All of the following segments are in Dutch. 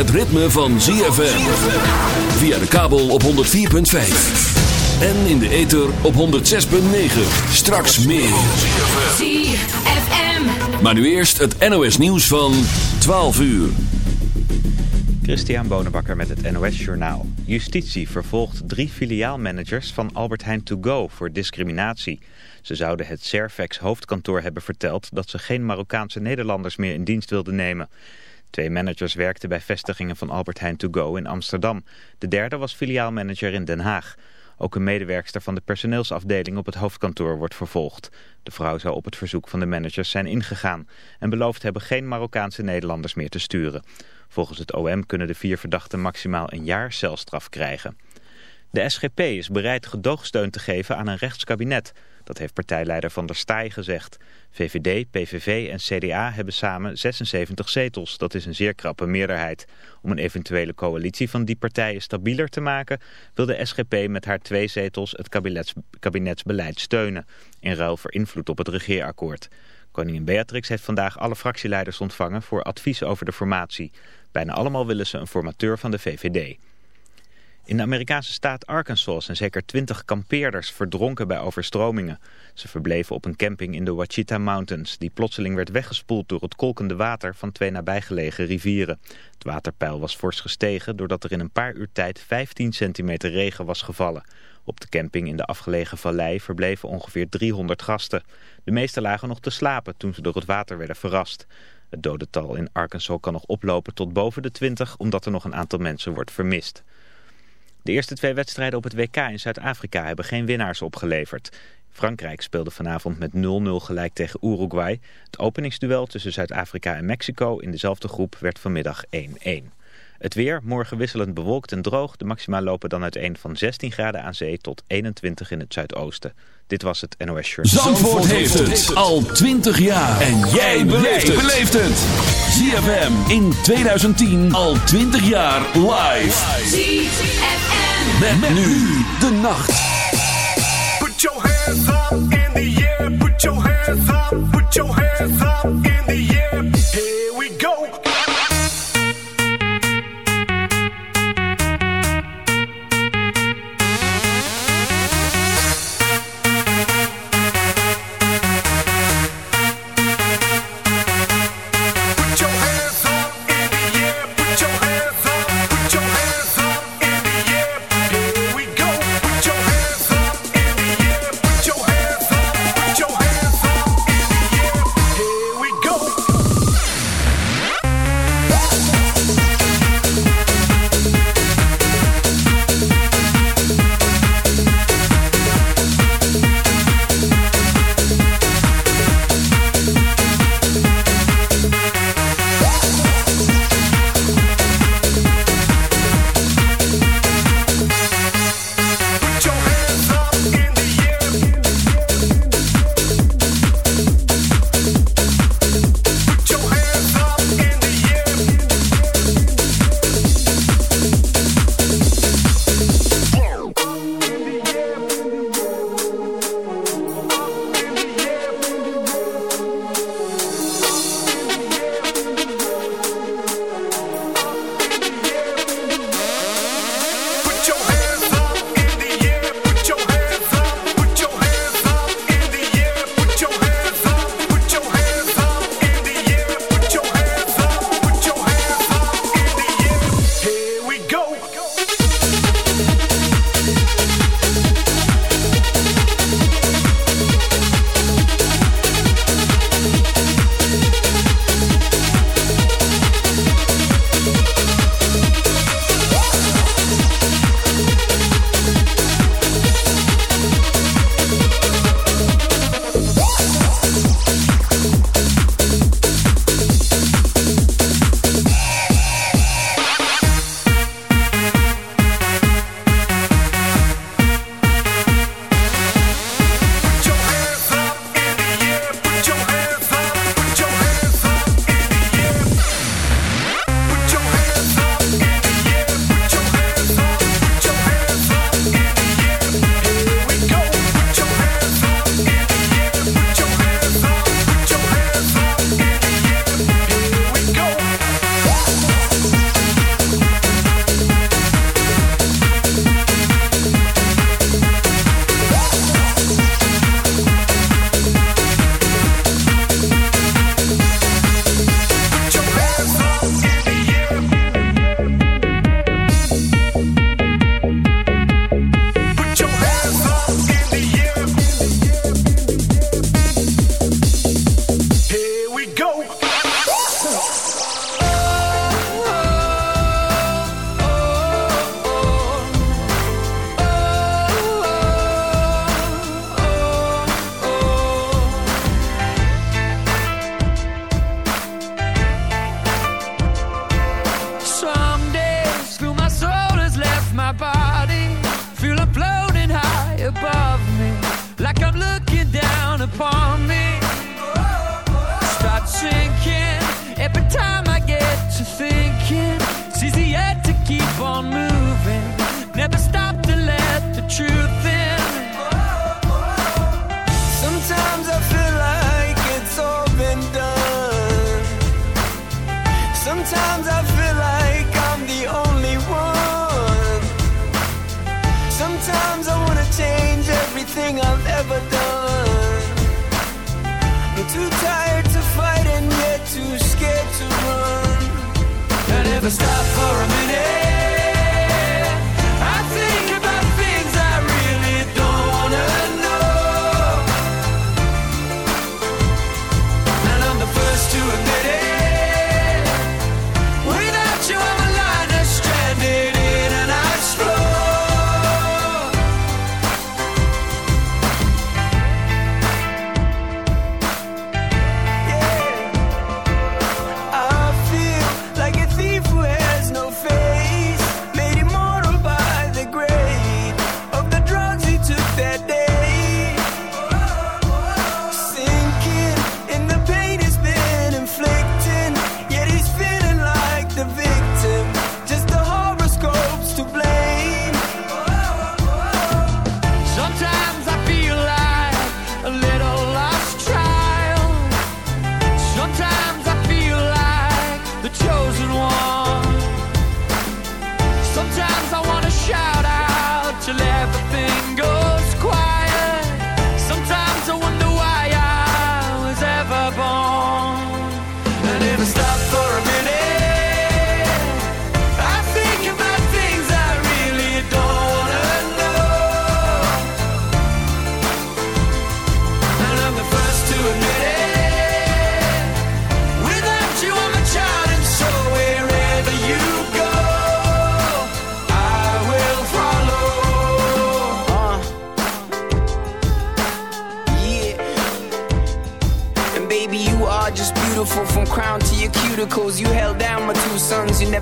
het ritme van ZFM. Via de kabel op 104.5. En in de ether op 106.9. Straks meer. ZFM. Maar nu eerst het NOS nieuws van 12 uur. Christian Bonenbakker met het NOS Journaal. Justitie vervolgt drie filiaalmanagers van Albert Heijn To Go voor discriminatie. Ze zouden het Servex hoofdkantoor hebben verteld dat ze geen Marokkaanse Nederlanders meer in dienst wilden nemen. Twee managers werkten bij vestigingen van Albert Heijn To Go in Amsterdam. De derde was filiaalmanager in Den Haag. Ook een medewerkster van de personeelsafdeling op het hoofdkantoor wordt vervolgd. De vrouw zou op het verzoek van de managers zijn ingegaan en beloofd hebben geen Marokkaanse Nederlanders meer te sturen. Volgens het OM kunnen de vier verdachten maximaal een jaar celstraf krijgen. De SGP is bereid gedoogsteun te geven aan een rechtskabinet. Dat heeft partijleider Van der Staaij gezegd. VVD, PVV en CDA hebben samen 76 zetels. Dat is een zeer krappe meerderheid. Om een eventuele coalitie van die partijen stabieler te maken... wil de SGP met haar twee zetels het kabinets, kabinetsbeleid steunen. In ruil voor invloed op het regeerakkoord. Koningin Beatrix heeft vandaag alle fractieleiders ontvangen... voor advies over de formatie. Bijna allemaal willen ze een formateur van de VVD. In de Amerikaanse staat Arkansas zijn zeker twintig kampeerders verdronken bij overstromingen. Ze verbleven op een camping in de Wachita Mountains, die plotseling werd weggespoeld door het kolkende water van twee nabijgelegen rivieren. Het waterpeil was fors gestegen doordat er in een paar uur tijd 15 centimeter regen was gevallen. Op de camping in de afgelegen vallei verbleven ongeveer 300 gasten. De meeste lagen nog te slapen toen ze door het water werden verrast. Het dodental in Arkansas kan nog oplopen tot boven de 20 omdat er nog een aantal mensen wordt vermist. De eerste twee wedstrijden op het WK in Zuid-Afrika hebben geen winnaars opgeleverd. Frankrijk speelde vanavond met 0-0 gelijk tegen Uruguay. Het openingsduel tussen Zuid-Afrika en Mexico in dezelfde groep werd vanmiddag 1-1. Het weer, morgen wisselend bewolkt en droog. De maxima lopen dan uiteen van 16 graden aan zee tot 21 in het zuidoosten. Dit was het NOS Shirt. Zandvoort heeft het al 20 jaar. En jij beleeft het. ZFM in 2010 al 20 jaar live. ZFM. Met, nu de nacht. Put your hands up in the air. Put your hands up. Put your hands up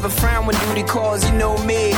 never frown when duty calls. You know me.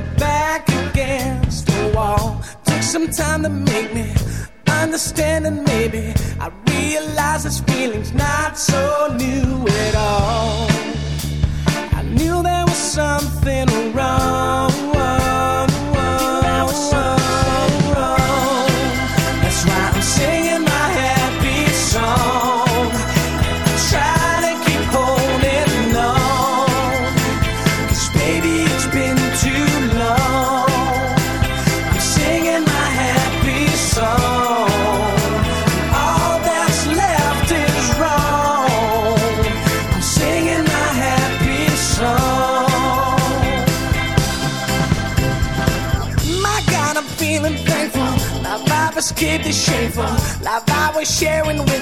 my back.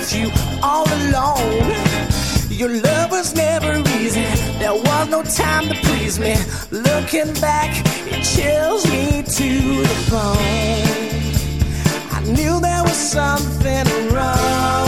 left you all alone. Your love was never easy. There was no time to please me. Looking back, it chills me to the bone. I knew there was something wrong.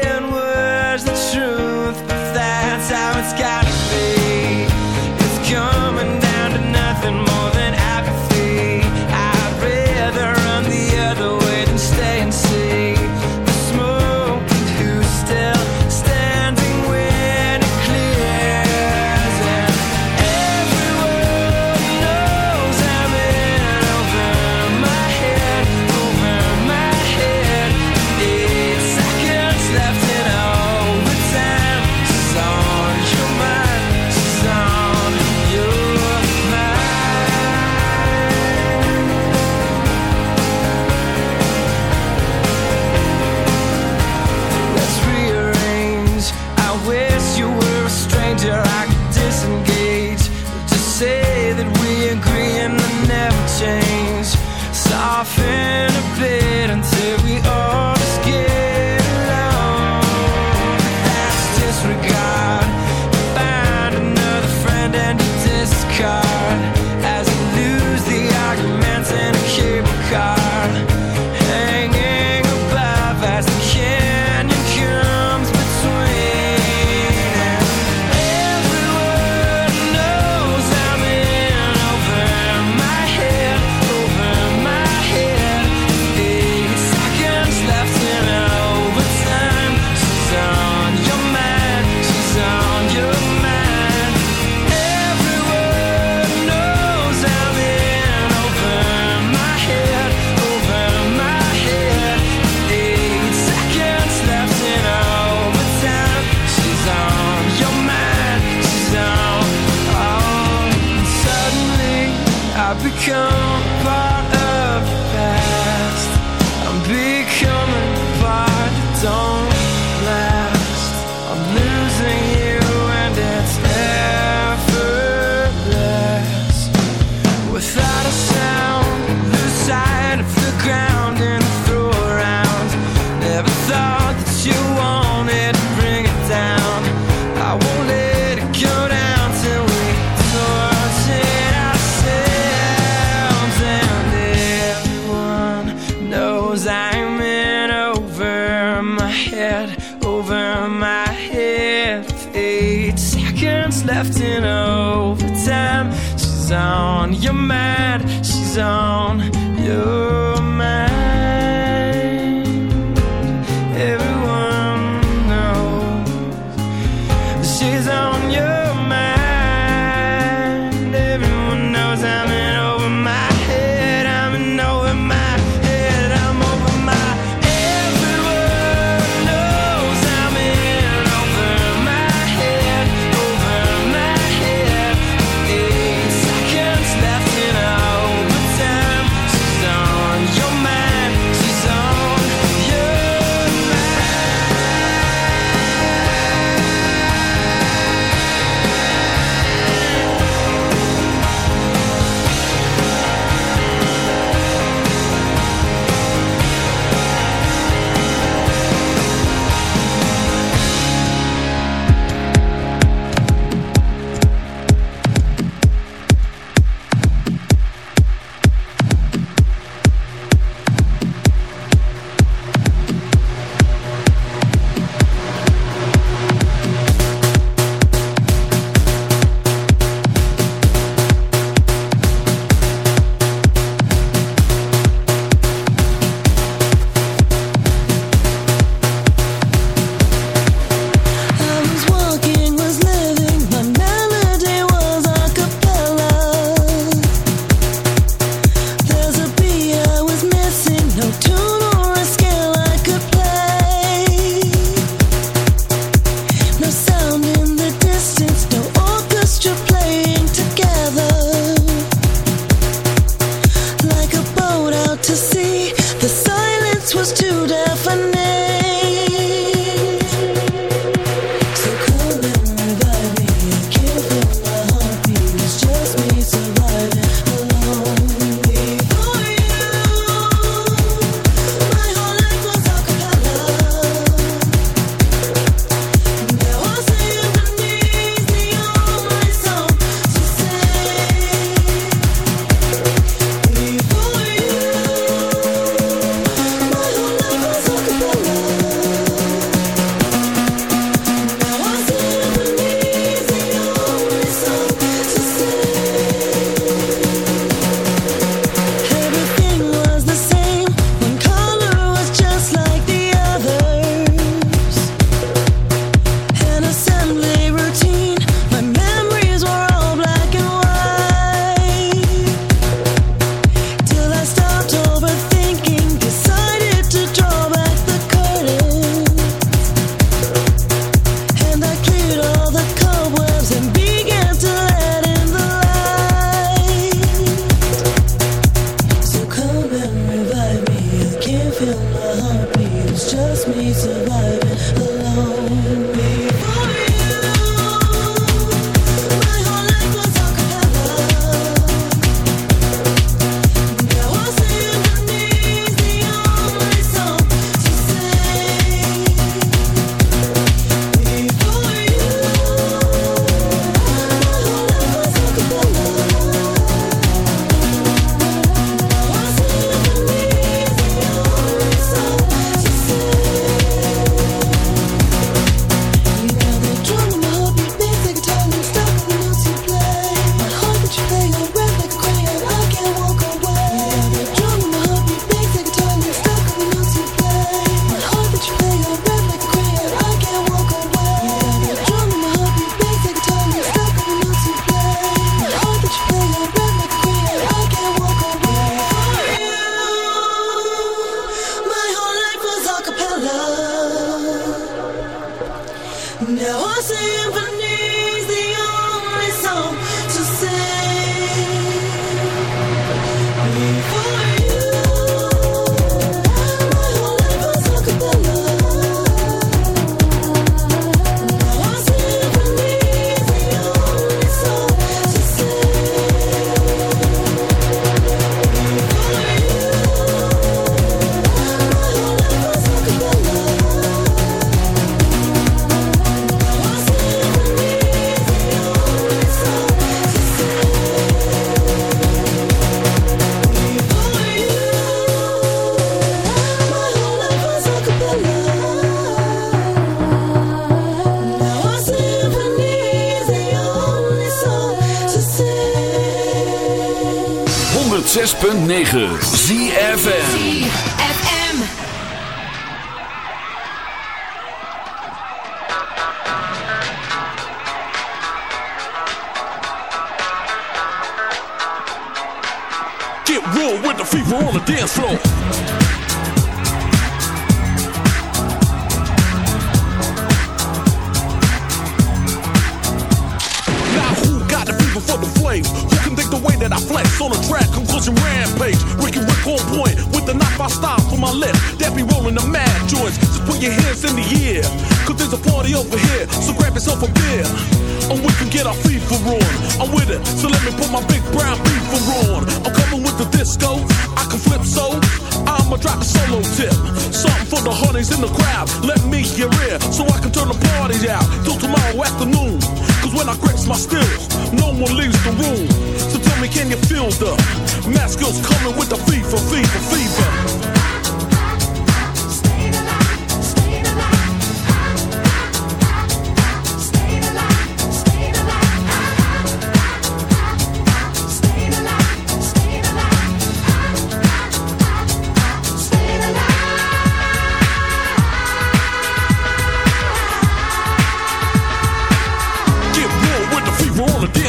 9.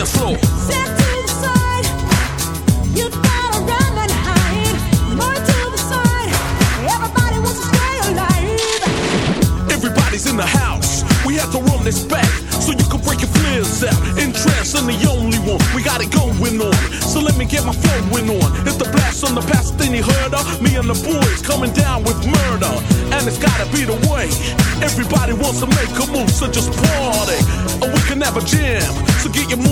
Dance floor. Step to the side, you gotta run and hide. More to the side, everybody wants to stay alive. Everybody's in the house. We have to run this back so you can break your flares out. In the only one. We got it going on. So let me get my flowing on. It's the blast on the past thing you heard of. Me and the boys coming down with murder. And it's gotta be the way. Everybody wants to make a move, so just party. Or we can have a jam. So get your move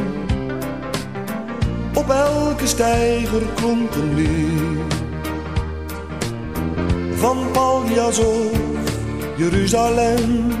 Op elke steiger klonk een lied. Van Paljas Jeruzalem.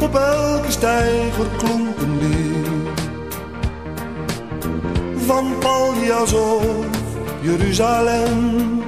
Op elke steiger klonk een. Van Paljas of Jeruzalem.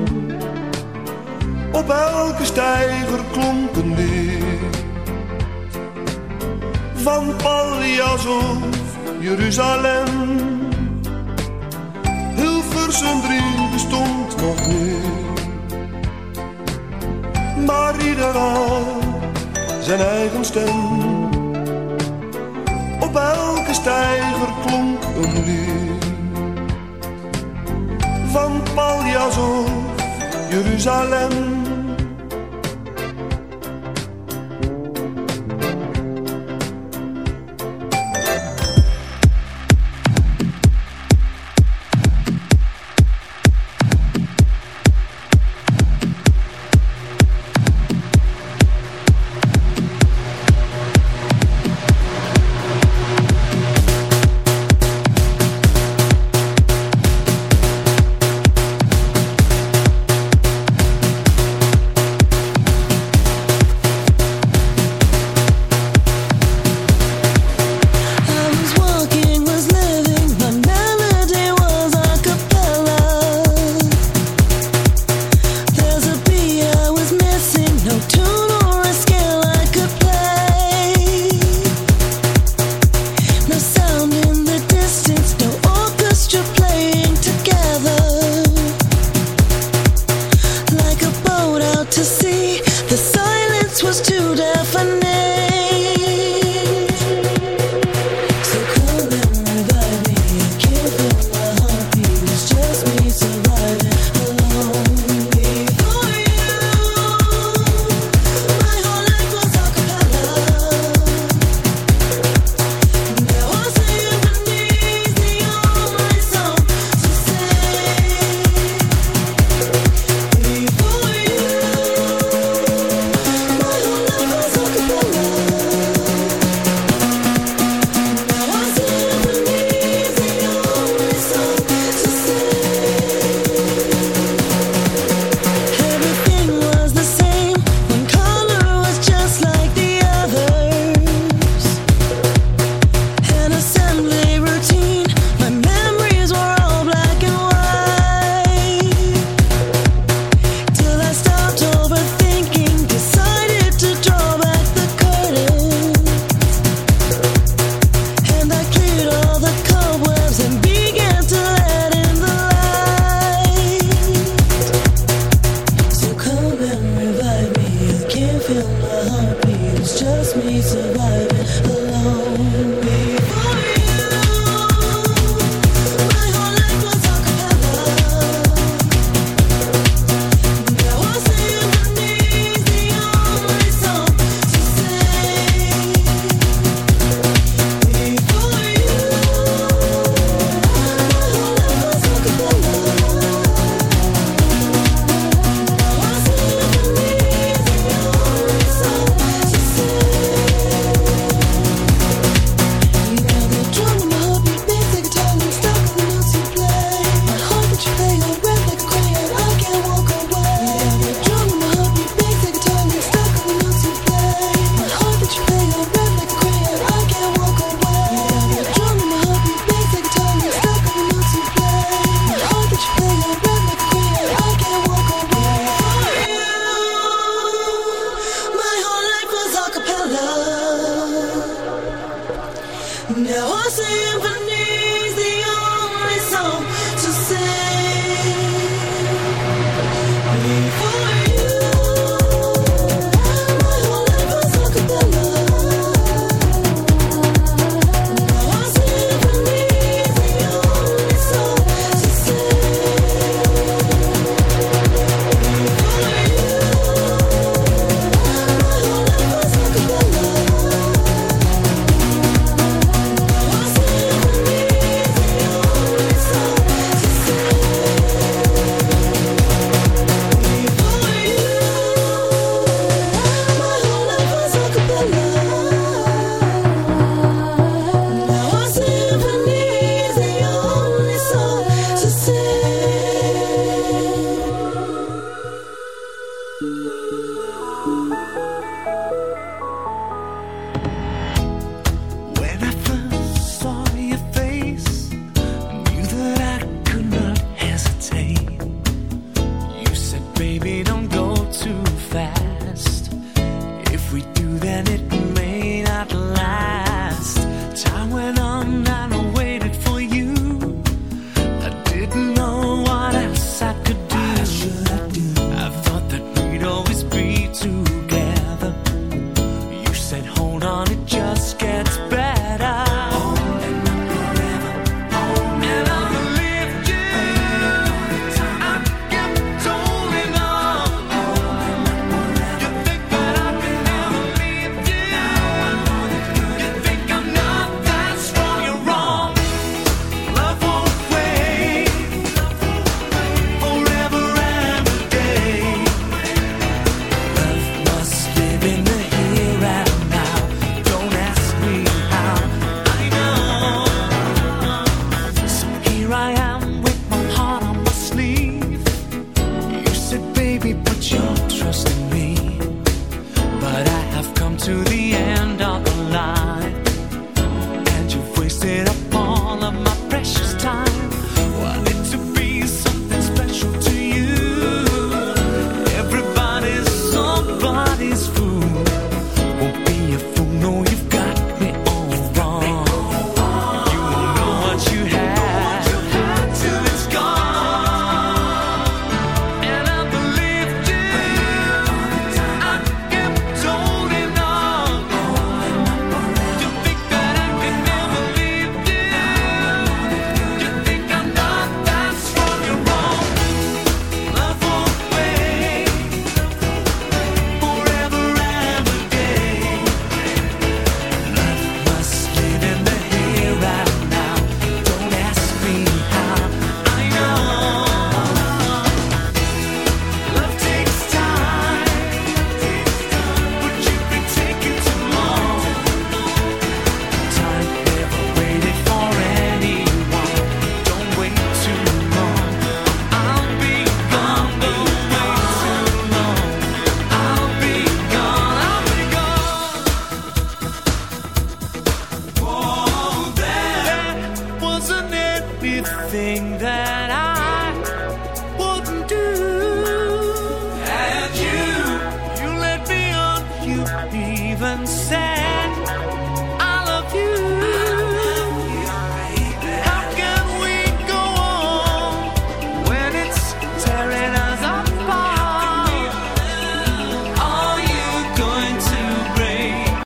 op elke steiger klonk een lied. Van Paljas of Jeruzalem. Hilversum 3 bestond nog niet. Maar ieder had zijn eigen stem. Op elke steiger klonk een lied. Van Paljas of Jeruzalem.